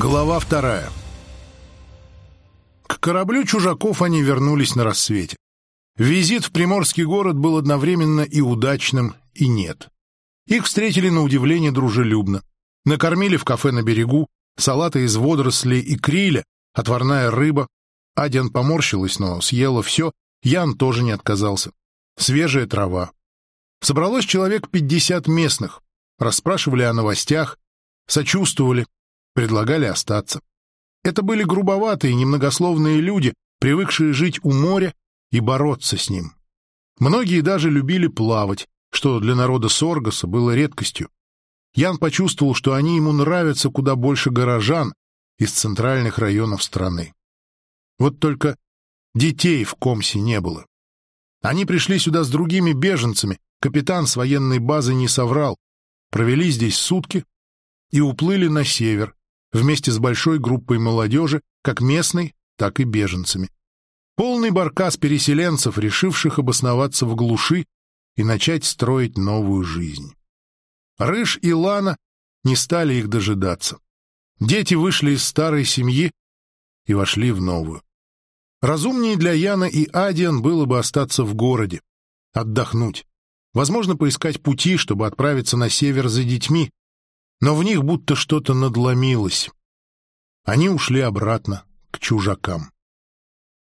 Глава вторая. К кораблю чужаков они вернулись на рассвете. Визит в приморский город был одновременно и удачным, и нет. Их встретили на удивление дружелюбно. Накормили в кафе на берегу, салаты из водорослей и криля, отварная рыба. Адиан поморщилась, но съела все, Ян тоже не отказался. Свежая трава. Собралось человек пятьдесят местных, расспрашивали о новостях, сочувствовали, предлагали остаться. Это были грубоватые, немногословные люди, привыкшие жить у моря и бороться с ним. Многие даже любили плавать, что для народа Соргаса было редкостью. Ян почувствовал, что они ему нравятся куда больше горожан из центральных районов страны. Вот только детей в Комсе не было. Они пришли сюда с другими беженцами, капитан с военной базы не соврал, провели здесь сутки и уплыли на север, вместе с большой группой молодежи, как местной, так и беженцами. Полный баркас переселенцев, решивших обосноваться в глуши и начать строить новую жизнь. Рыж и Лана не стали их дожидаться. Дети вышли из старой семьи и вошли в новую. Разумнее для Яна и Адиан было бы остаться в городе, отдохнуть, возможно, поискать пути, чтобы отправиться на север за детьми, но в них будто что-то надломилось. Они ушли обратно к чужакам.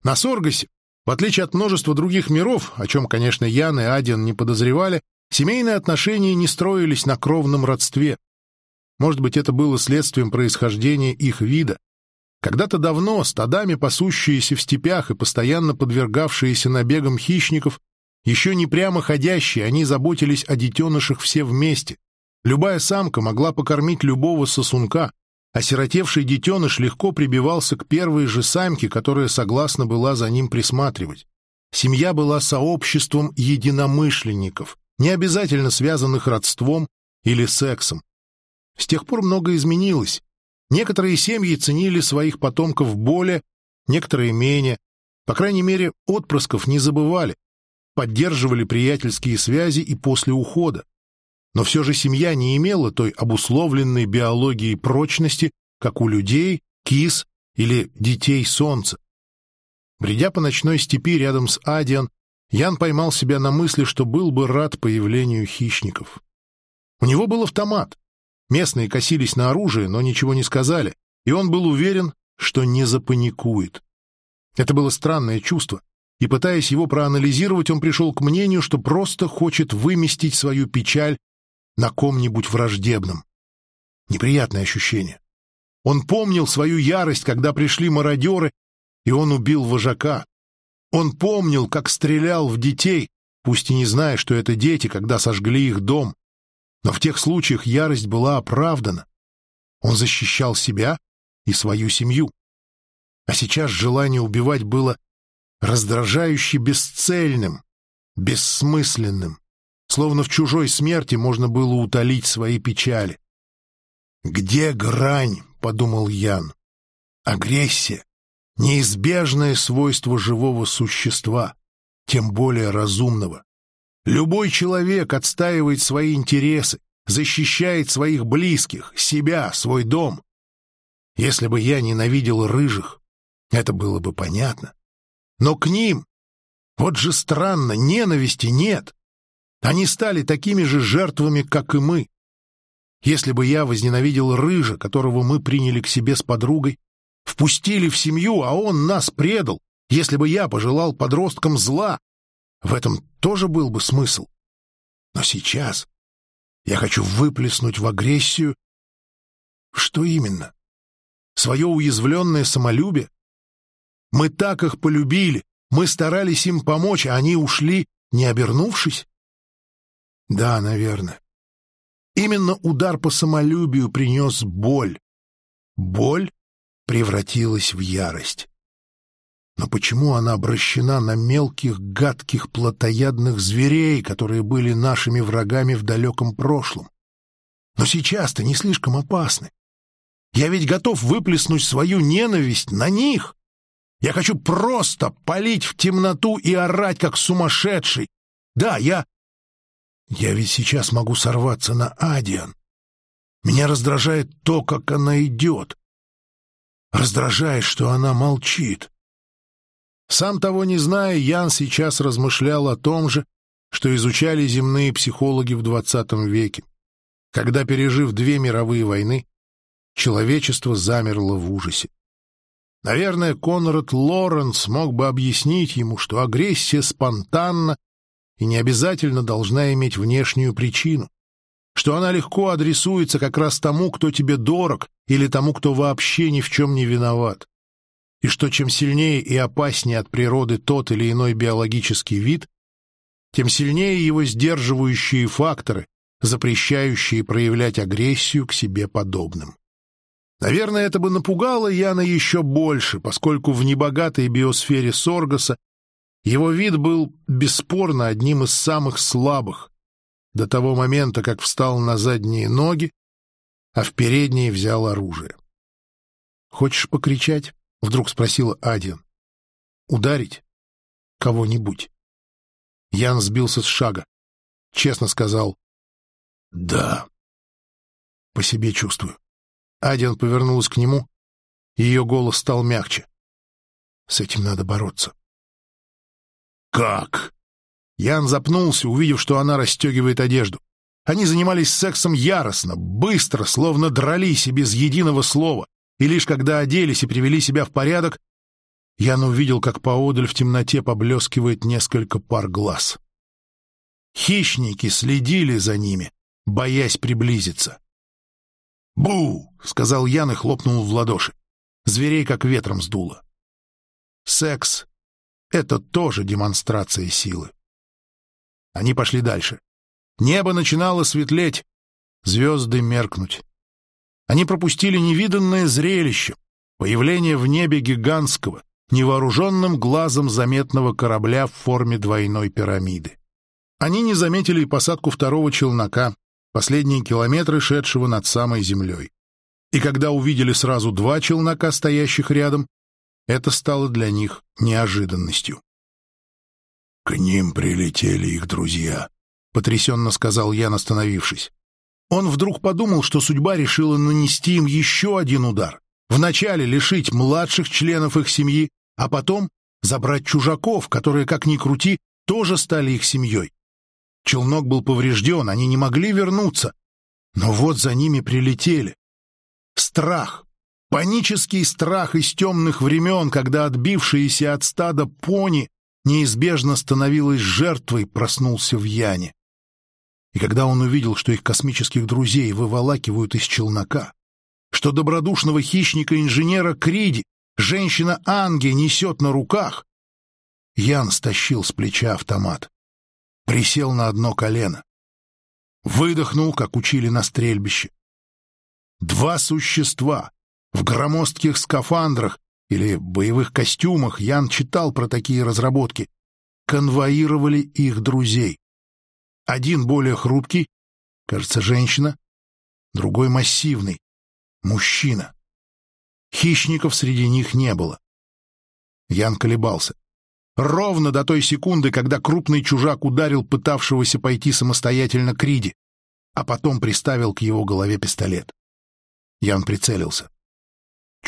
На Соргасе, в отличие от множества других миров, о чем, конечно, Ян и Адиан не подозревали, семейные отношения не строились на кровном родстве. Может быть, это было следствием происхождения их вида. Когда-то давно стадами, пасущиеся в степях и постоянно подвергавшиеся набегам хищников, еще не прямо ходящие, они заботились о детенышах все вместе, Любая самка могла покормить любого сосунка, а сиротевший детеныш легко прибивался к первой же самке, которая согласна была за ним присматривать. Семья была сообществом единомышленников, не обязательно связанных родством или сексом. С тех пор многое изменилось. Некоторые семьи ценили своих потомков более, некоторые менее. По крайней мере, отпрысков не забывали, поддерживали приятельские связи и после ухода но все же семья не имела той обусловленной биологией прочности, как у людей, кис или детей солнца. Бредя по ночной степи рядом с Адиан, Ян поймал себя на мысли, что был бы рад появлению хищников. У него был автомат. Местные косились на оружие, но ничего не сказали, и он был уверен, что не запаникует. Это было странное чувство, и, пытаясь его проанализировать, он пришел к мнению, что просто хочет выместить свою печаль на ком-нибудь враждебном. Неприятное ощущение. Он помнил свою ярость, когда пришли мародеры, и он убил вожака. Он помнил, как стрелял в детей, пусть и не зная, что это дети, когда сожгли их дом. Но в тех случаях ярость была оправдана. Он защищал себя и свою семью. А сейчас желание убивать было раздражающе бесцельным, бессмысленным словно в чужой смерти можно было утолить свои печали. «Где грань?» — подумал Ян. «Агрессия — неизбежное свойство живого существа, тем более разумного. Любой человек отстаивает свои интересы, защищает своих близких, себя, свой дом. Если бы я ненавидел рыжих, это было бы понятно. Но к ним, вот же странно, ненависти нет. Они стали такими же жертвами, как и мы. Если бы я возненавидел Рыжа, которого мы приняли к себе с подругой, впустили в семью, а он нас предал, если бы я пожелал подросткам зла, в этом тоже был бы смысл. Но сейчас я хочу выплеснуть в агрессию... Что именно? Свое уязвленное самолюбие? Мы так их полюбили, мы старались им помочь, а они ушли, не обернувшись? Да, наверное. Именно удар по самолюбию принес боль. Боль превратилась в ярость. Но почему она обращена на мелких, гадких, плотоядных зверей, которые были нашими врагами в далеком прошлом? Но сейчас-то не слишком опасны. Я ведь готов выплеснуть свою ненависть на них. Я хочу просто палить в темноту и орать, как сумасшедший. Да, я я ведь сейчас могу сорваться на Адиан. Меня раздражает то, как она идет. Раздражает, что она молчит. Сам того не зная, Ян сейчас размышлял о том же, что изучали земные психологи в XX веке, когда, пережив две мировые войны, человечество замерло в ужасе. Наверное, Конрад Лоренс мог бы объяснить ему, что агрессия спонтанна и не обязательно должна иметь внешнюю причину, что она легко адресуется как раз тому, кто тебе дорог, или тому, кто вообще ни в чем не виноват, и что чем сильнее и опаснее от природы тот или иной биологический вид, тем сильнее его сдерживающие факторы, запрещающие проявлять агрессию к себе подобным. Наверное, это бы напугало Яна еще больше, поскольку в небогатой биосфере Соргаса его вид был бесспорно одним из самых слабых, до того момента, как встал на задние ноги, а в передние взял оружие. «Хочешь покричать?» — вдруг спросила Адиан. «Ударить? Кого-нибудь?» Ян сбился с шага. Честно сказал «Да». «По себе чувствую». Адиан повернулась к нему, ее голос стал мягче. С этим надо бороться. «Как?» Ян запнулся, увидев, что она расстегивает одежду. Они занимались сексом яростно, быстро, словно дрались и без единого слова. И лишь когда оделись и привели себя в порядок, Ян увидел, как поодаль в темноте поблескивает несколько пар глаз. Хищники следили за ними, боясь приблизиться. «Бу!» — сказал Ян и хлопнул в ладоши. Зверей как ветром сдуло. Секс — это тоже демонстрация силы. Они пошли дальше. Небо начинало светлеть, звезды меркнуть. Они пропустили невиданное зрелище — появление в небе гигантского, невооруженным глазом заметного корабля в форме двойной пирамиды. Они не заметили и посадку второго челнока, последние километры шедшего над самой землей. И когда увидели сразу два челнока, стоящих рядом, это стало для них неожиданностью. «К ним прилетели их друзья», — потрясенно сказал Ян, остановившись. Он вдруг подумал, что судьба решила нанести им еще один удар. Вначале лишить младших членов их семьи, а потом забрать чужаков, которые, как ни крути, тоже стали их семьей. Челнок был поврежден, они не могли вернуться. Но вот за ними прилетели. Страх, панический страх из темных времен, когда отбившиеся от стада пони неизбежно становилась жертвой, проснулся в Яне. И когда он увидел, что их космических друзей выволакивают из челнока, что добродушного хищника-инженера Криди женщина Анги несет на руках, Ян стащил с плеча автомат присел на одно колено. Выдохнул, как учили на стрельбище. Два существа в громоздких скафандрах или боевых костюмах, Ян читал про такие разработки, конвоировали их друзей. Один более хрупкий, кажется, женщина, другой массивный, мужчина. Хищников среди них не было. Ян колебался. Ровно до той секунды, когда крупный чужак ударил пытавшегося пойти самостоятельно Криди, а потом приставил к его голове пистолет. Ян прицелился.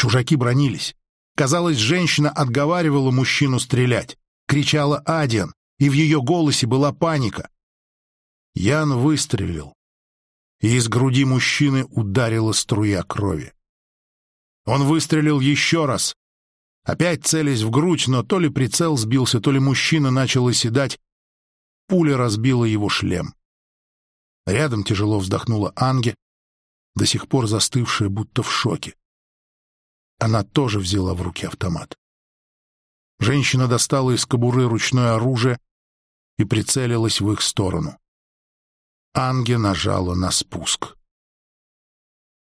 Чужаки бронились. Казалось, женщина отговаривала мужчину стрелять. Кричала Адиан, и в ее голосе была паника. Ян выстрелил, и из груди мужчины ударила струя крови. Он выстрелил еще раз, Опять целясь в грудь, но то ли прицел сбился, то ли мужчина начал оседать. Пуля разбила его шлем. Рядом тяжело вздохнула Анге, до сих пор застывшая, будто в шоке. Она тоже взяла в руки автомат. Женщина достала из кобуры ручное оружие и прицелилась в их сторону. Анге нажала на спуск.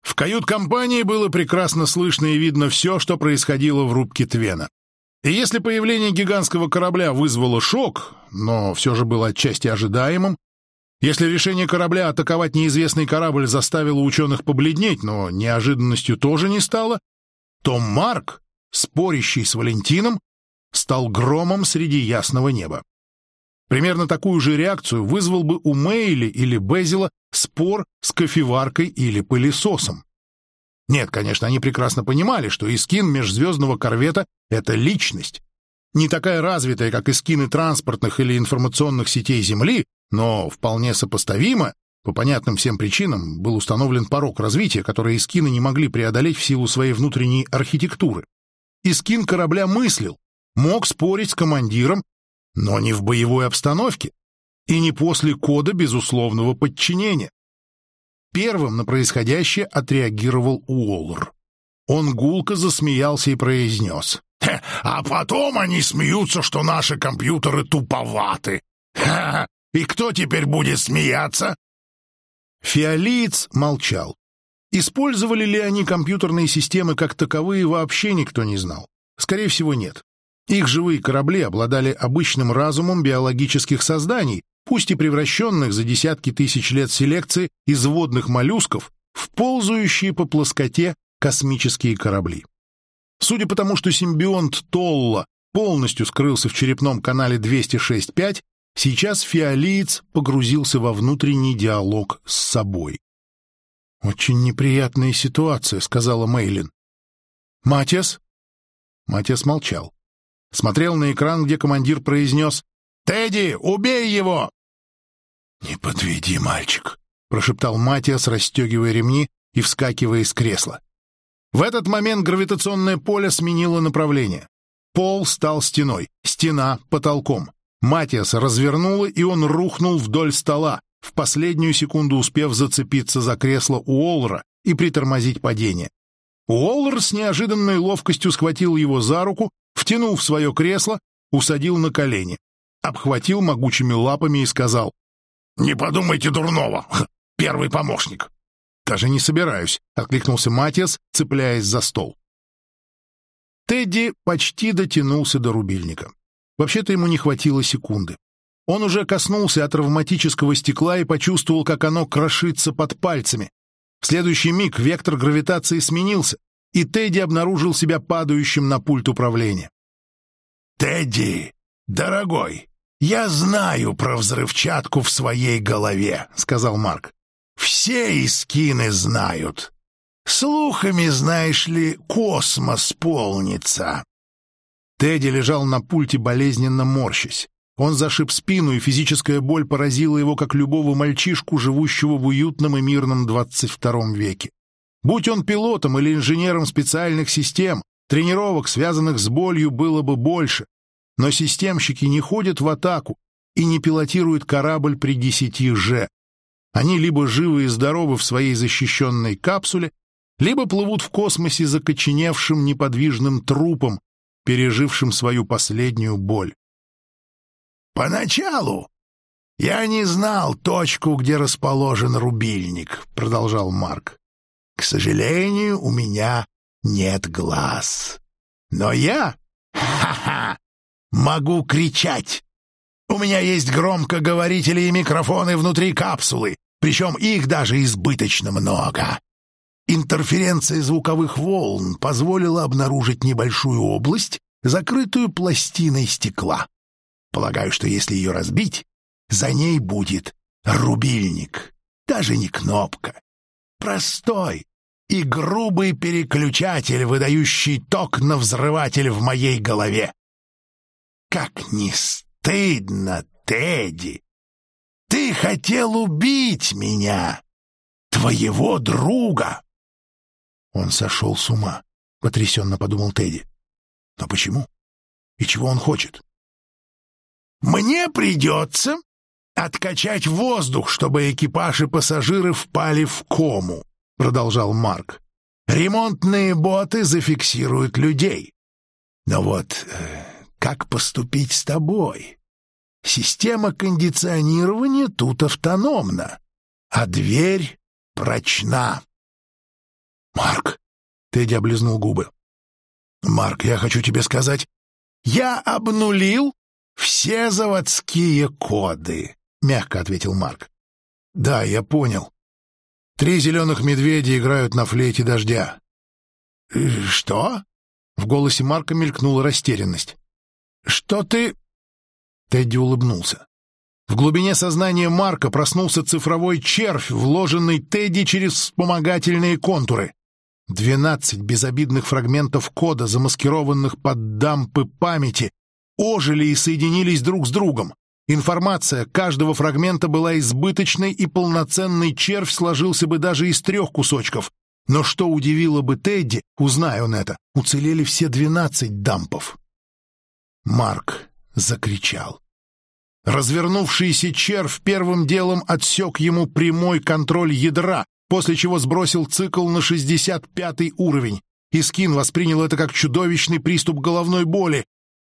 В кают-компании было прекрасно слышно и видно все, что происходило в рубке Твена. И если появление гигантского корабля вызвало шок, но все же было отчасти ожидаемым, если решение корабля атаковать неизвестный корабль заставило ученых побледнеть, но неожиданностью тоже не стало, то Марк, спорящий с Валентином, стал громом среди ясного неба. Примерно такую же реакцию вызвал бы у Мейли или Безила спор с кофеваркой или пылесосом. Нет, конечно, они прекрасно понимали, что Искин межзвездного корвета — это личность. Не такая развитая, как Искины транспортных или информационных сетей Земли, но вполне сопоставима. По понятным всем причинам был установлен порог развития, который Искины не могли преодолеть в силу своей внутренней архитектуры. Искин корабля мыслил, мог спорить с командиром, но не в боевой обстановке и не после кода безусловного подчинения. Первым на происходящее отреагировал Уоллер. Он гулко засмеялся и произнес. «А потом они смеются, что наши компьютеры туповаты. Ха -ха. И кто теперь будет смеяться?» Фиолиц молчал. Использовали ли они компьютерные системы как таковые, вообще никто не знал. Скорее всего, нет. Их живые корабли обладали обычным разумом биологических созданий, пусть и превращенных за десятки тысяч лет селекции из водных моллюсков в ползающие по плоскоте космические корабли. Судя по тому, что симбионт Толла полностью скрылся в черепном канале 206.5, сейчас фиолиец погрузился во внутренний диалог с собой. «Очень неприятная ситуация», — сказала Мейлин. «Матиас?» Матиас молчал. Смотрел на экран, где командир произнес «Тедди, убей его!» «Не подведи, мальчик», — прошептал Матиас, расстегивая ремни и вскакивая из кресла. В этот момент гравитационное поле сменило направление. Пол стал стеной, стена — потолком. Матиас развернула, и он рухнул вдоль стола, в последнюю секунду успев зацепиться за кресло Уоллера и притормозить падение. Уоллер с неожиданной ловкостью схватил его за руку, втянул в свое кресло, усадил на колени, обхватил могучими лапами и сказал «Не подумайте дурного, первый помощник». «Даже не собираюсь», — откликнулся Матиас, цепляясь за стол. Тедди почти дотянулся до рубильника. Вообще-то ему не хватило секунды. Он уже коснулся от травматического стекла и почувствовал, как оно крошится под пальцами. В следующий миг вектор гравитации сменился, и Тедди обнаружил себя падающим на пульт управления. «Тедди, дорогой, я знаю про взрывчатку в своей голове», — сказал Марк. «Все искины знают. Слухами, знаешь ли, космос полнится». Тедди лежал на пульте, болезненно морщась. Он зашиб спину, и физическая боль поразила его, как любого мальчишку, живущего в уютном и мирном 22 веке. Будь он пилотом или инженером специальных систем, тренировок, связанных с болью, было бы больше. Но системщики не ходят в атаку и не пилотируют корабль при 10 же. Они либо живы и здоровы в своей защищенной капсуле, либо плывут в космосе закоченевшим неподвижным трупом, пережившим свою последнюю боль. «Поначалу я не знал точку, где расположен рубильник», — продолжал Марк. «К сожалению, у меня нет глаз. Но я, ха-ха, могу кричать. У меня есть громкоговорители и микрофоны внутри капсулы, причем их даже избыточно много. Интерференция звуковых волн позволила обнаружить небольшую область, закрытую пластиной стекла. Полагаю, что если ее разбить, за ней будет рубильник, даже не кнопка. Простой и грубый переключатель, выдающий ток на взрыватель в моей голове. Как не стыдно, Тедди! Ты хотел убить меня, твоего друга! Он сошел с ума, — потрясенно подумал Тедди. Но почему? И чего он хочет? Мне придется откачать воздух, чтобы экипаж и пассажиры впали в кому, продолжал Марк. Ремонтные боты зафиксируют людей. Но вот э, как поступить с тобой? Система кондиционирования тут автономна, а дверь прочна. Марк, Тедди облизнул губы. Марк, я хочу тебе сказать, я обнулил «Все заводские коды», — мягко ответил Марк. «Да, я понял. Три зеленых медведя играют на флейте дождя». «Э, «Что?» — в голосе Марка мелькнула растерянность. «Что ты...» Тедди улыбнулся. В глубине сознания Марка проснулся цифровой червь, вложенный Тедди через вспомогательные контуры. Двенадцать безобидных фрагментов кода, замаскированных под дампы памяти, ожили и соединились друг с другом. Информация каждого фрагмента была избыточной, и полноценный червь сложился бы даже из трех кусочков. Но что удивило бы Тедди, узнай он это, уцелели все двенадцать дампов. Марк закричал. Развернувшийся червь первым делом отсек ему прямой контроль ядра, после чего сбросил цикл на 65 уровень. Искин воспринял это как чудовищный приступ головной боли.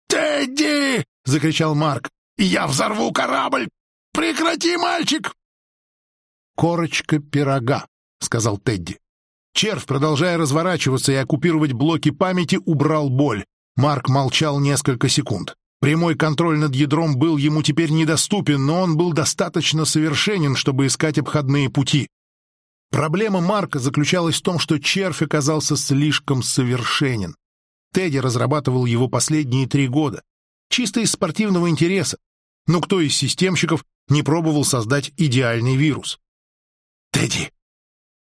«Тедди!» — закричал Марк. «Я взорву корабль! Прекрати, мальчик!» «Корочка пирога», — сказал Тедди. Червь, продолжая разворачиваться и оккупировать блоки памяти, убрал боль. Марк молчал несколько секунд. Прямой контроль над ядром был ему теперь недоступен, но он был достаточно совершенен, чтобы искать обходные пути. Проблема Марка заключалась в том, что червь оказался слишком совершенен. Тедди разрабатывал его последние три года. Чисто из спортивного интереса. Но кто из системщиков не пробовал создать идеальный вирус? «Тедди,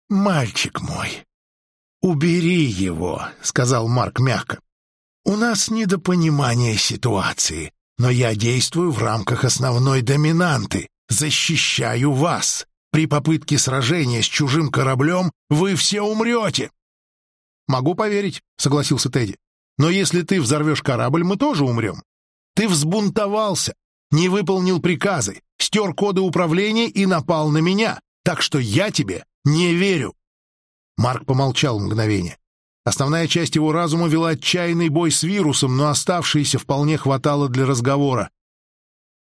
мальчик мой, убери его», — сказал Марк мягко. «У нас недопонимание ситуации, но я действую в рамках основной доминанты, защищаю вас. При попытке сражения с чужим кораблем вы все умрете!» «Могу поверить», — согласился Тедди. «Но если ты взорвешь корабль, мы тоже умрем. Ты взбунтовался, не выполнил приказы, стер коды управления и напал на меня, так что я тебе не верю». Марк помолчал мгновение. Основная часть его разума вела отчаянный бой с вирусом, но оставшееся вполне хватало для разговора.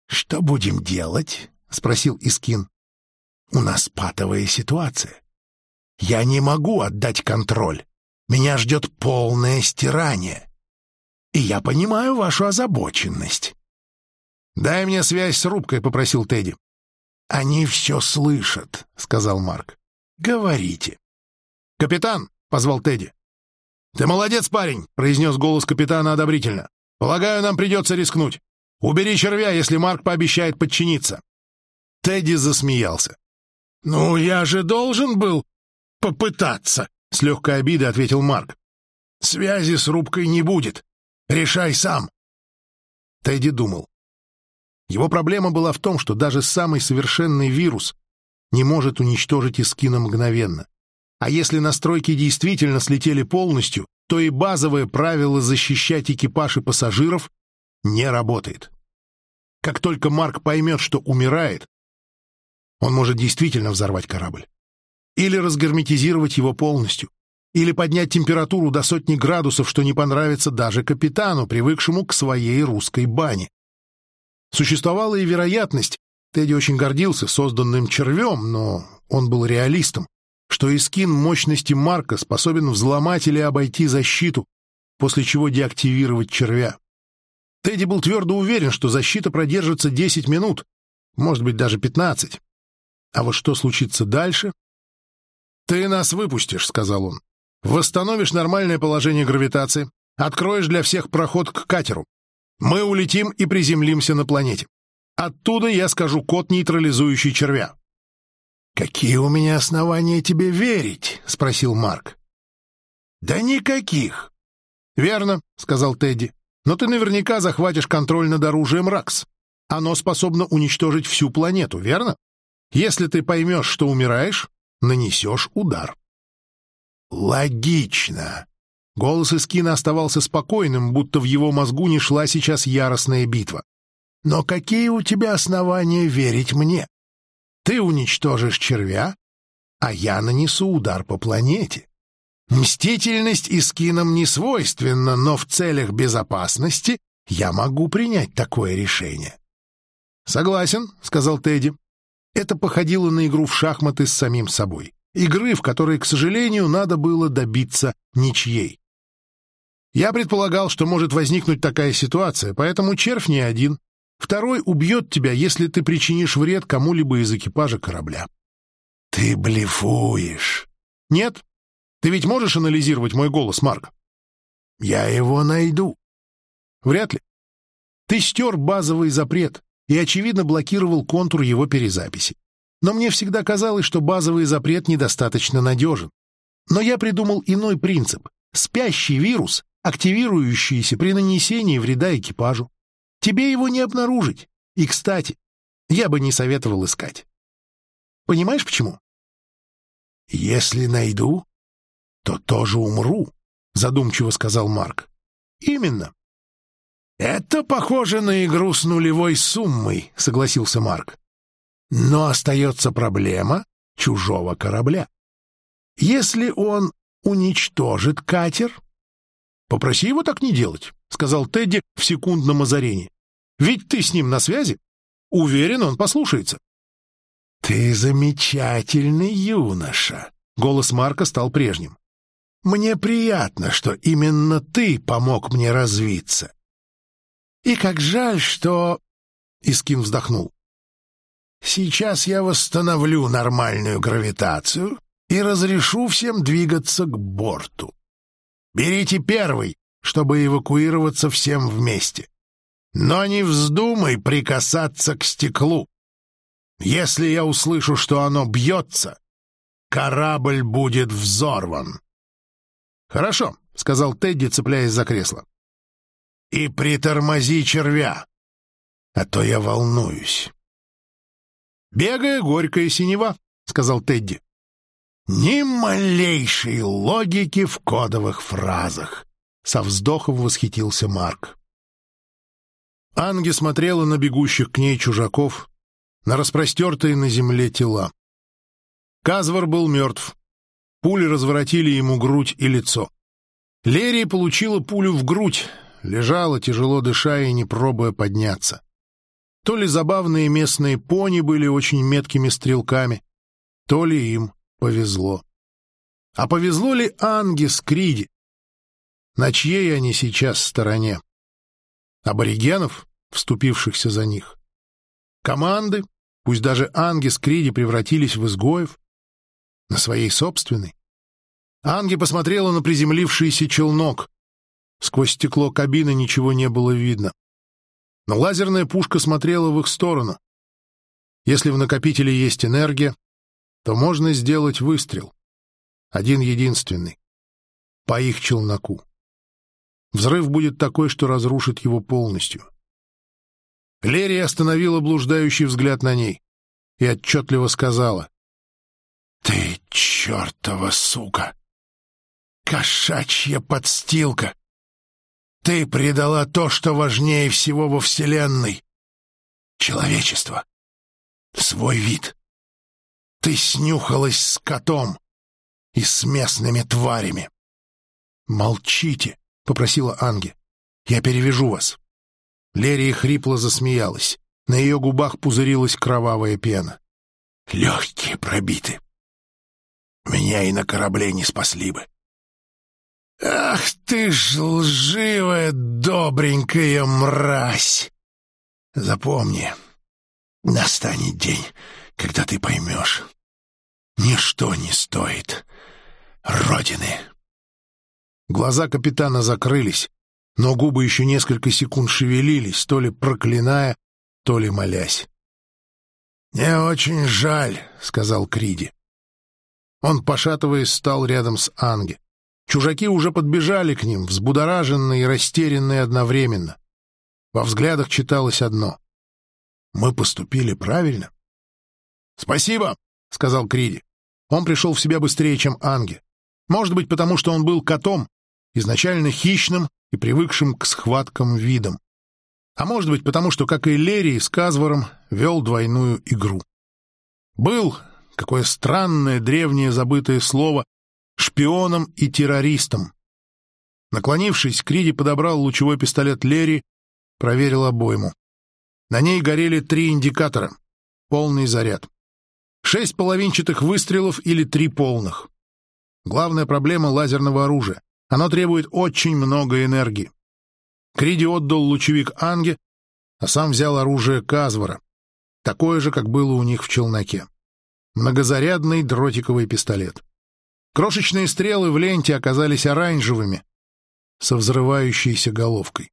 «Что будем делать?» — спросил Искин. «У нас патовая ситуация. Я не могу отдать контроль. Меня ждет полное стирание. И я понимаю вашу озабоченность». «Дай мне связь с рубкой», — попросил Тедди. «Они все слышат», — сказал Марк. «Говорите». «Капитан», — позвал Тедди. «Ты молодец, парень!» — произнес голос капитана одобрительно. «Полагаю, нам придется рискнуть. Убери червя, если Марк пообещает подчиниться». Тедди засмеялся. «Ну, я же должен был попытаться!» — с легкой обидой ответил Марк. «Связи с рубкой не будет. Решай сам!» Тедди думал. Его проблема была в том, что даже самый совершенный вирус не может уничтожить Искина мгновенно. А если настройки действительно слетели полностью, то и базовое правило защищать экипаж и пассажиров не работает. Как только Марк поймет, что умирает, он может действительно взорвать корабль. Или разгерметизировать его полностью. Или поднять температуру до сотни градусов, что не понравится даже капитану, привыкшему к своей русской бане. Существовала и вероятность, Тедди очень гордился созданным червем, но он был реалистом что эскин мощности Марка способен взломать или обойти защиту, после чего деактивировать червя. Тедди был твердо уверен, что защита продержится 10 минут, может быть, даже 15. А вот что случится дальше? «Ты нас выпустишь», — сказал он. «Восстановишь нормальное положение гравитации, откроешь для всех проход к катеру. Мы улетим и приземлимся на планете. Оттуда я скажу код, нейтрализующий червя. «Какие у меня основания тебе верить?» — спросил Марк. «Да никаких!» «Верно», — сказал Тедди. «Но ты наверняка захватишь контроль над оружием РАКС. Оно способно уничтожить всю планету, верно? Если ты поймешь, что умираешь, нанесешь удар». «Логично!» Голос Искина оставался спокойным, будто в его мозгу не шла сейчас яростная битва. «Но какие у тебя основания верить мне?» Ты уничтожишь червя, а я нанесу удар по планете. Мстительность Искинам не свойственна, но в целях безопасности я могу принять такое решение. «Согласен», — сказал Тедди. Это походило на игру в шахматы с самим собой. Игры, в которой, к сожалению, надо было добиться ничьей. Я предполагал, что может возникнуть такая ситуация, поэтому червь не один. Второй убьет тебя, если ты причинишь вред кому-либо из экипажа корабля. Ты блефуешь. Нет? Ты ведь можешь анализировать мой голос, Марк? Я его найду. Вряд ли. Ты стер базовый запрет и, очевидно, блокировал контур его перезаписи. Но мне всегда казалось, что базовый запрет недостаточно надежен. Но я придумал иной принцип. Спящий вирус, активирующийся при нанесении вреда экипажу. Тебе его не обнаружить. И, кстати, я бы не советовал искать. Понимаешь, почему? «Если найду, то тоже умру», — задумчиво сказал Марк. «Именно». «Это похоже на игру с нулевой суммой», — согласился Марк. «Но остается проблема чужого корабля. Если он уничтожит катер...» «Попроси его так не делать», — сказал Тедди в секундном озарении. «Ведь ты с ним на связи. Уверен, он послушается». «Ты замечательный юноша!» — голос Марка стал прежним. «Мне приятно, что именно ты помог мне развиться. И как жаль, что...» — Искин вздохнул. «Сейчас я восстановлю нормальную гравитацию и разрешу всем двигаться к борту. Берите первый, чтобы эвакуироваться всем вместе. Но не вздумай прикасаться к стеклу. Если я услышу, что оно бьется, корабль будет взорван. «Хорошо», — сказал Тедди, цепляясь за кресло. «И притормози червя, а то я волнуюсь». «Бегая горькая синева», — сказал Тедди. «Ни малейшей логики в кодовых фразах», — со вздохом восхитился Марк. Анги смотрела на бегущих к ней чужаков, на распростертые на земле тела. Казвар был мертв. Пули разворотили ему грудь и лицо. Лерия получила пулю в грудь, лежала, тяжело дыша и не пробуя подняться. То ли забавные местные пони были очень меткими стрелками, то ли им повезло. А повезло ли Анге с Криди? На чьей они сейчас стороне? Аборигенов, вступившихся за них? Команды, пусть даже Анги с Криди превратились в изгоев, на своей собственной. Анги посмотрела на приземлившийся челнок. Сквозь стекло кабины ничего не было видно. Но лазерная пушка смотрела в их сторону. Если в накопителе есть энергия, то можно сделать выстрел. Один единственный. По их челноку. Взрыв будет такой, что разрушит его полностью. Лерри остановила блуждающий взгляд на ней и отчетливо сказала. «Ты чертова сука! Кошачья подстилка! Ты предала то, что важнее всего во Вселенной — человечество, свой вид. Ты снюхалась с котом и с местными тварями. «Молчите!» — попросила Анги. «Я перевяжу вас». Лерия хрипло засмеялась. На ее губах пузырилась кровавая пена. «Легкие пробиты. Меня и на корабле не спасли бы. Ах ты ж лживая, добренькая мразь! Запомни, настанет день, когда ты поймешь. Ничто не стоит Родины. Глаза капитана закрылись, но губы еще несколько секунд шевелились, то ли проклиная, то ли молясь. «Мне очень жаль», — сказал Криди. Он, пошатываясь, стал рядом с Анге. Чужаки уже подбежали к ним, взбудораженные и растерянные одновременно. Во взглядах читалось одно. «Мы поступили правильно?» «Спасибо», — сказал Криди. Он пришел в себя быстрее, чем Анге. Может быть, потому что он был котом, изначально хищным и привыкшим к схваткам видом. А может быть, потому что, как и Лерий с Казваром, вел двойную игру. Был, какое странное древнее забытое слово, шпионом и террористом. Наклонившись, Криди подобрал лучевой пистолет Лерри, проверил обойму. На ней горели три индикатора. Полный заряд. Шесть половинчатых выстрелов или три полных. Главная проблема лазерного оружия. Оно требует очень много энергии. Криди отдал лучевик Анге, а сам взял оружие Казвара, такое же, как было у них в челноке. Многозарядный дротиковый пистолет. Крошечные стрелы в ленте оказались оранжевыми, со взрывающейся головкой.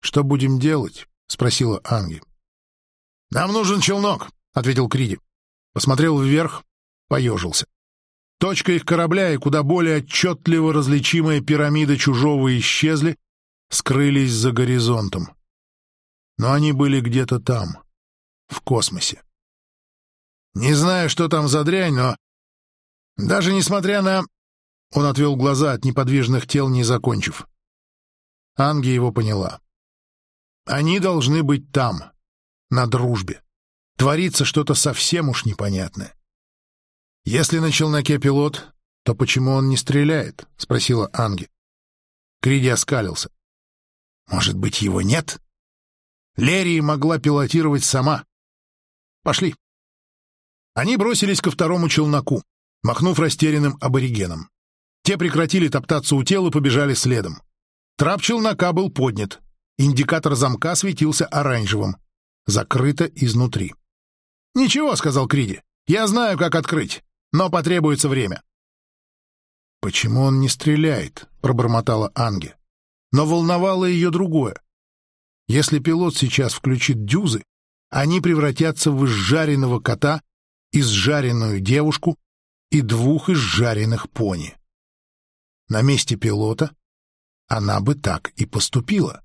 «Что будем делать?» — спросила Анги. «Нам нужен челнок», — ответил Криди. Посмотрел вверх, поежился. Точка их корабля и куда более отчетливо различимая пирамида чужого исчезли, скрылись за горизонтом. Но они были где-то там, в космосе. Не знаю, что там за дрянь, но даже несмотря на... Он отвел глаза от неподвижных тел, не закончив. Анги его поняла. Они должны быть там, на дружбе. Творится что-то совсем уж непонятное. «Если на челноке пилот, то почему он не стреляет?» — спросила Анги. Криди оскалился. «Может быть, его нет?» Лерия могла пилотировать сама. «Пошли». Они бросились ко второму челноку, махнув растерянным аборигенам. Те прекратили топтаться у тела и побежали следом. Трап челнока был поднят. Индикатор замка светился оранжевым. Закрыто изнутри. «Ничего», — сказал Криди, — «я знаю, как открыть, но потребуется время». «Почему он не стреляет?» — пробормотала Анге. Но волновало ее другое. Если пилот сейчас включит дюзы, они превратятся в изжаренного кота, изжаренную девушку и двух изжаренных пони. На месте пилота она бы так и поступила.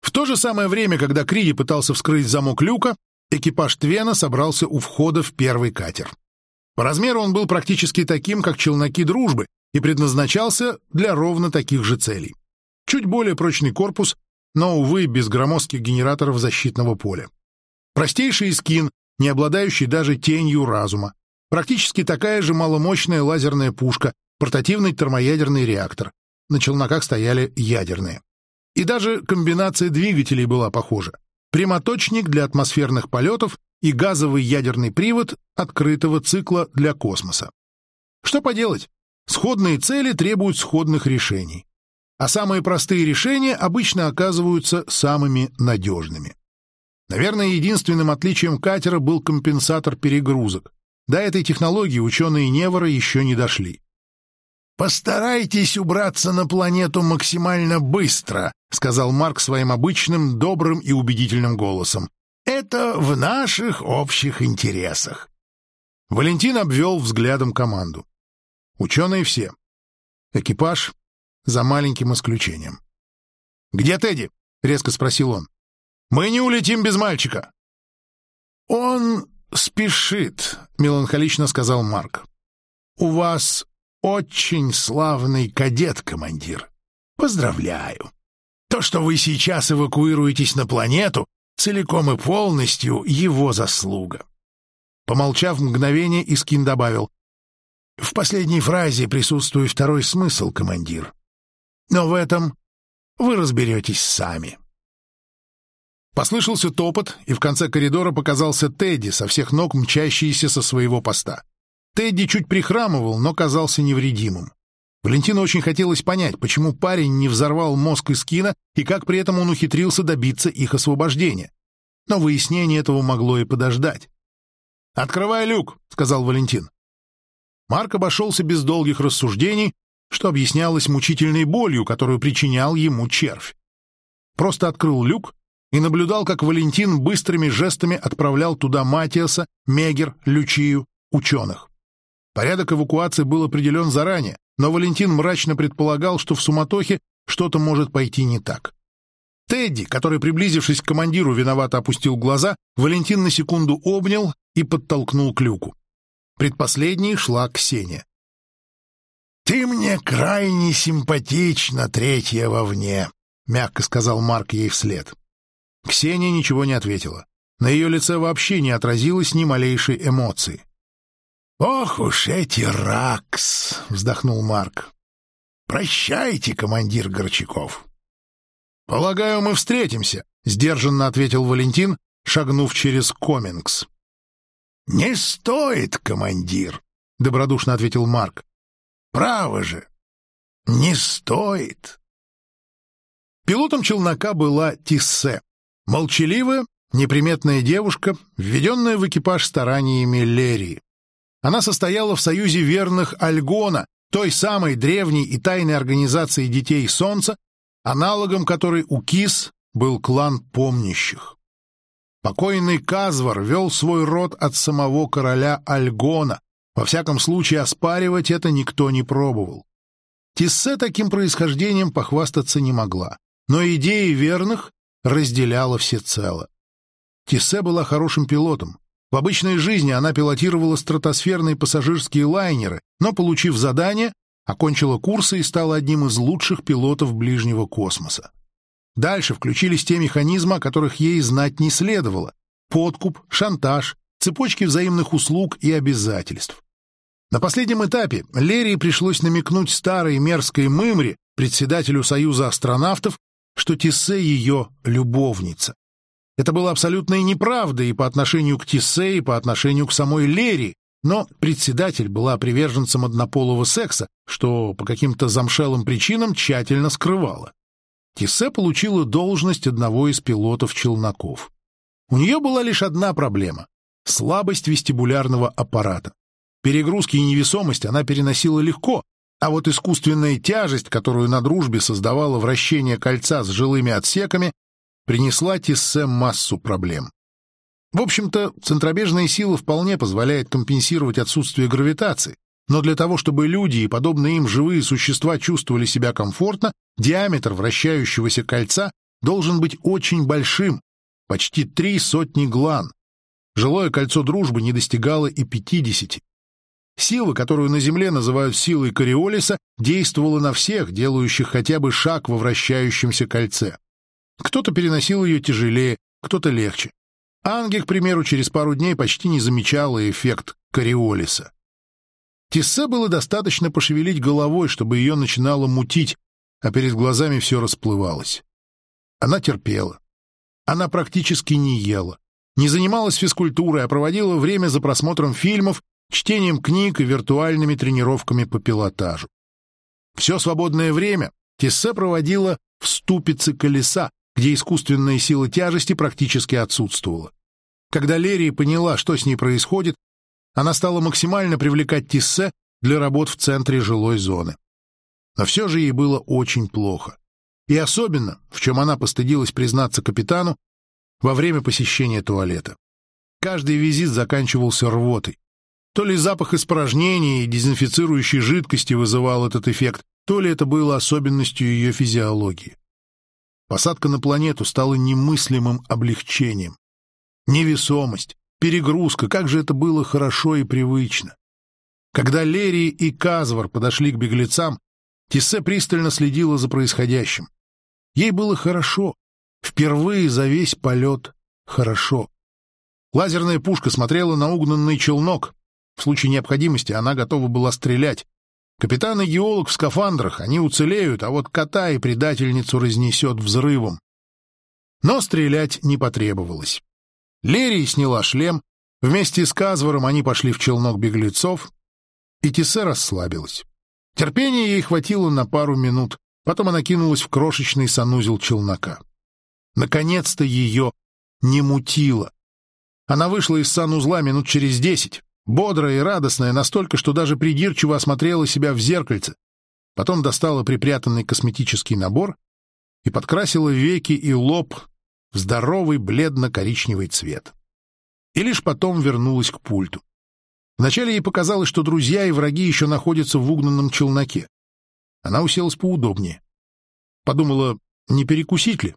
В то же самое время, когда Криди пытался вскрыть замок люка, экипаж Твена собрался у входа в первый катер. По размеру он был практически таким, как челноки дружбы, и предназначался для ровно таких же целей. Чуть более прочный корпус, но, увы, без громоздких генераторов защитного поля. Простейший скин, не обладающий даже тенью разума. Практически такая же маломощная лазерная пушка, портативный термоядерный реактор. На челноках стояли ядерные. И даже комбинация двигателей была похожа. Прямоточник для атмосферных полетов и газовый ядерный привод открытого цикла для космоса. Что поделать? Сходные цели требуют сходных решений. А самые простые решения обычно оказываются самыми надежными. Наверное, единственным отличием катера был компенсатор перегрузок. До этой технологии ученые Невора еще не дошли. «Постарайтесь убраться на планету максимально быстро», — сказал Марк своим обычным, добрым и убедительным голосом. «Это в наших общих интересах». Валентин обвел взглядом команду. Ученые все. Экипаж за маленьким исключением. «Где Тедди?» — резко спросил он. «Мы не улетим без мальчика». «Он спешит», — меланхолично сказал Марк. «У вас очень славный кадет, командир. Поздравляю. То, что вы сейчас эвакуируетесь на планету, целиком и полностью его заслуга. Помолчав мгновение, Искин добавил. В последней фразе присутствует второй смысл, командир. Но в этом вы разберетесь сами. Послышался топот, и в конце коридора показался Тедди, со всех ног мчащийся со своего поста. Тедди чуть прихрамывал, но казался невредимым. Валентину очень хотелось понять, почему парень не взорвал мозг Искина и как при этом он ухитрился добиться их освобождения. Но выяснение этого могло и подождать. «Открывай люк», — сказал Валентин. Марк обошелся без долгих рассуждений, что объяснялось мучительной болью, которую причинял ему червь. Просто открыл люк и наблюдал, как Валентин быстрыми жестами отправлял туда Матиаса, Мегер, Лючию, ученых. Порядок эвакуации был определен заранее, но Валентин мрачно предполагал, что в суматохе что-то может пойти не так. Тедди, который, приблизившись к командиру, виновато опустил глаза, Валентин на секунду обнял и подтолкнул к люку. Предпоследней шла Ксения. «Ты мне крайне симпатична, третья вовне», — мягко сказал Марк ей вслед. Ксения ничего не ответила. На ее лице вообще не отразилось ни малейшей эмоции. «Ох уж эти ракс!» — вздохнул Марк. «Прощайте, командир Горчаков». «Полагаю, мы встретимся», — сдержанно ответил Валентин, шагнув через Комингс. «Не стоит, командир», — добродушно ответил Марк. «Право же, не стоит». Пилотом челнока была Тиссе, молчаливая, неприметная девушка, введенная в экипаж стараниями Лерии. Она состояла в союзе верных Альгона, той самой древней и тайной организации детей Солнца, аналогом которой у Кис был клан помнящих. Покойный Казвар вел свой род от самого короля Альгона, Во всяком случае, оспаривать это никто не пробовал. Тиссе таким происхождением похвастаться не могла, но идеи верных разделяла всецело. Тиссе была хорошим пилотом. В обычной жизни она пилотировала стратосферные пассажирские лайнеры, но, получив задание, окончила курсы и стала одним из лучших пилотов ближнего космоса. Дальше включились те механизмы, о которых ей знать не следовало. Подкуп, шантаж, цепочки взаимных услуг и обязательств. На последнем этапе Лерии пришлось намекнуть старой мерзкой Мымре, председателю Союза астронавтов, что Тиссе ее любовница. Это было абсолютной неправдой и по отношению к Тиссе, и по отношению к самой Лерии, но председатель была приверженцем однополого секса, что по каким-то замшелым причинам тщательно скрывала. Тиссе получила должность одного из пилотов-челноков. У нее была лишь одна проблема — слабость вестибулярного аппарата. Перегрузки и невесомость она переносила легко, а вот искусственная тяжесть, которую на дружбе создавало вращение кольца с жилыми отсеками, принесла Тиссе массу проблем. В общем-то, центробежная сила вполне позволяет компенсировать отсутствие гравитации, но для того, чтобы люди и подобные им живые существа чувствовали себя комфортно, диаметр вращающегося кольца должен быть очень большим, почти три сотни глан. Жилое кольцо дружбы не достигало и пятидесяти. Сила, которую на Земле называют силой Кориолиса, действовала на всех, делающих хотя бы шаг во вращающемся кольце. Кто-то переносил ее тяжелее, кто-то легче. Анге, к примеру, через пару дней почти не замечала эффект Кориолиса. Тиссе было достаточно пошевелить головой, чтобы ее начинало мутить, а перед глазами все расплывалось. Она терпела. Она практически не ела. Не занималась физкультурой, а проводила время за просмотром фильмов, чтением книг и виртуальными тренировками по пилотажу. Все свободное время Тиссе проводила в ступице колеса, где искусственная сила тяжести практически отсутствовала. Когда Лерия поняла, что с ней происходит, она стала максимально привлекать Тиссе для работ в центре жилой зоны. Но все же ей было очень плохо. И особенно, в чем она постыдилась признаться капитану, во время посещения туалета. Каждый визит заканчивался рвотой. То ли запах испражнений и дезинфицирующей жидкости вызывал этот эффект, то ли это было особенностью ее физиологии. Посадка на планету стала немыслимым облегчением. Невесомость, перегрузка, как же это было хорошо и привычно. Когда Лерий и Казвар подошли к беглецам, Тиссе пристально следила за происходящим. Ей было хорошо. Впервые за весь полет хорошо. Лазерная пушка смотрела на угнанный челнок. В случае необходимости она готова была стрелять, Капитан и геолог в скафандрах, они уцелеют, а вот кота и предательницу разнесет взрывом. Но стрелять не потребовалось. Лерий сняла шлем, вместе с Казваром они пошли в челнок беглецов, и Тессе расслабилась. Терпения ей хватило на пару минут, потом она кинулась в крошечный санузел челнока. Наконец-то ее не мутило. Она вышла из санузла минут через десять, бодрая и радостная, настолько, что даже придирчиво осмотрела себя в зеркальце. Потом достала припрятанный косметический набор и подкрасила веки и лоб в здоровый бледно-коричневый цвет. И лишь потом вернулась к пульту. Вначале ей показалось, что друзья и враги еще находятся в угнанном челноке. Она уселась поудобнее. Подумала, не перекусить ли?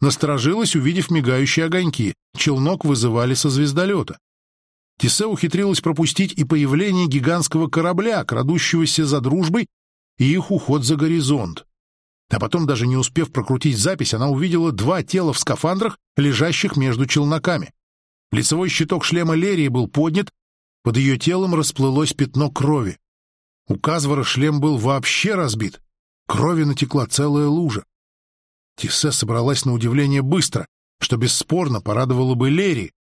Насторожилась, увидев мигающие огоньки. Челнок вызывали со звездолета. Тессе ухитрилась пропустить и появление гигантского корабля, крадущегося за дружбой, и их уход за горизонт. А потом, даже не успев прокрутить запись, она увидела два тела в скафандрах, лежащих между челноками. Лицевой щиток шлема Лерии был поднят, под ее телом расплылось пятно крови. У Казвара шлем был вообще разбит. Крови натекла целая лужа. Тиссе собралась на удивление быстро, что бесспорно порадовало бы Лерии,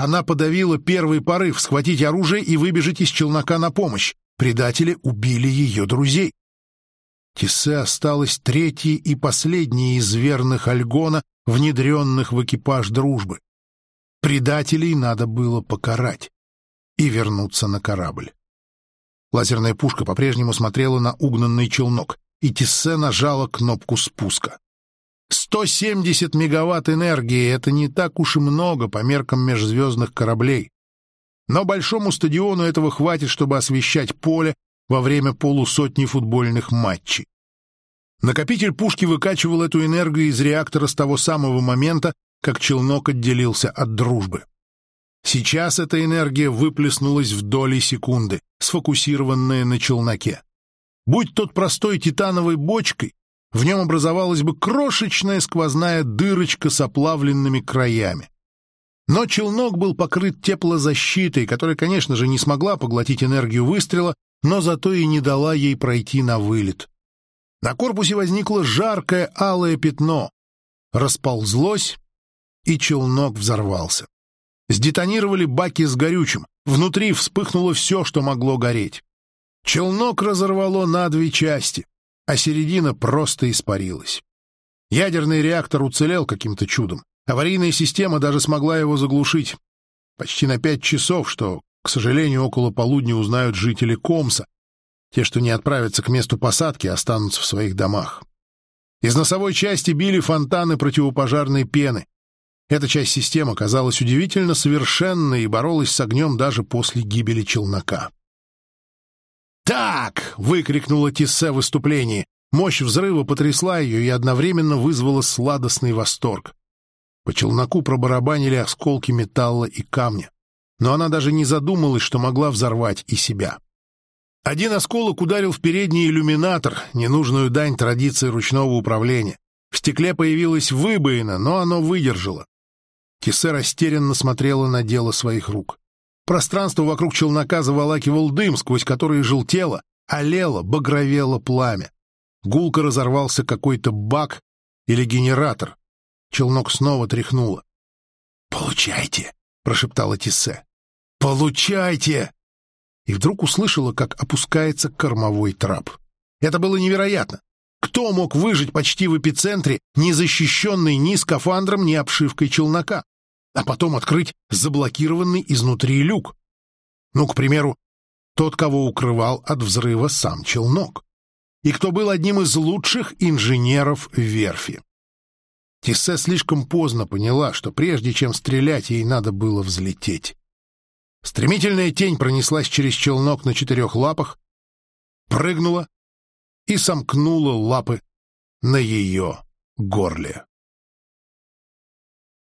она подавила первый порыв схватить оружие и выбежать из челнока на помощь. Предатели убили ее друзей. Тиссе осталась третьей и последней из верных Альгона, внедренных в экипаж дружбы. Предателей надо было покарать и вернуться на корабль. Лазерная пушка по-прежнему смотрела на угнанный челнок, и Тиссе нажала кнопку спуска. 170 мегаватт энергии — это не так уж и много по меркам межзвездных кораблей. Но большому стадиону этого хватит, чтобы освещать поле во время полусотни футбольных матчей. Накопитель пушки выкачивал эту энергию из реактора с того самого момента, как челнок отделился от дружбы. Сейчас эта энергия выплеснулась в доли секунды, сфокусированная на челноке. Будь тот простой титановой бочкой, в нем образовалась бы крошечная сквозная дырочка с оплавленными краями. Но челнок был покрыт теплозащитой, которая, конечно же, не смогла поглотить энергию выстрела, но зато и не дала ей пройти на вылет. На корпусе возникло жаркое алое пятно, расползлось, и челнок взорвался. Сдетонировали баки с горючим, внутри вспыхнуло все, что могло гореть. Челнок разорвало на две части, а середина просто испарилась. Ядерный реактор уцелел каким-то чудом. Аварийная система даже смогла его заглушить. Почти на пять часов, что, к сожалению, около полудня узнают жители Комса. Те, что не отправятся к месту посадки, останутся в своих домах. Из носовой части били фонтаны противопожарной пены. Эта часть системы оказалась удивительно совершенной и боролась с огнем даже после гибели челнока. «Так!» — выкрикнула Тиссе в выступлении. Мощь взрыва потрясла ее и одновременно вызвала сладостный восторг. По челноку пробарабанили осколки металла и камня, но она даже не задумалась, что могла взорвать и себя. Один осколок ударил в передний иллюминатор, ненужную дань традиции ручного управления. В стекле появилась выбоина, но оно выдержало. Кисе растерянно смотрела на дело своих рук. Пространство вокруг челнока заволакивал дым, сквозь который желтело, олело, багровело пламя. Гулко разорвался какой-то бак или генератор. Челнок снова тряхнуло. «Получайте!» — прошептала Тиссе. «Получайте!» И вдруг услышала, как опускается кормовой трап. Это было невероятно. Кто мог выжить почти в эпицентре, не защищенный ни скафандром, ни обшивкой челнока? А потом открыть заблокированный изнутри люк. Ну, к примеру, тот, кого укрывал от взрыва сам челнок, и кто был одним из лучших инженеров верфи. Тиссе слишком поздно поняла, что прежде чем стрелять, ей надо было взлететь. Стремительная тень пронеслась через челнок на четырех лапах, прыгнула и сомкнула лапы на ее горле.